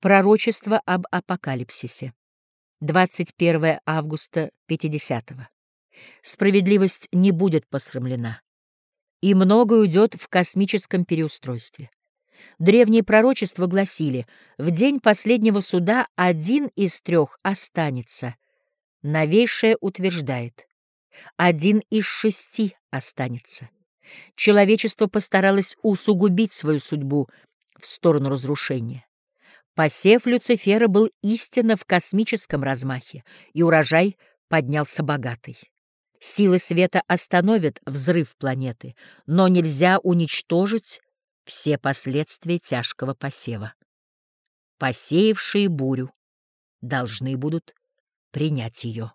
Пророчество об апокалипсисе. 21 августа 50 -го. Справедливость не будет посрамлена, и многое уйдет в космическом переустройстве. Древние пророчества гласили, в день последнего суда один из трех останется. Новейшее утверждает, один из шести останется. Человечество постаралось усугубить свою судьбу в сторону разрушения. Посев Люцифера был истинно в космическом размахе, и урожай поднялся богатый. Силы света остановят взрыв планеты, но нельзя уничтожить все последствия тяжкого посева. Посеявшие бурю должны будут принять ее.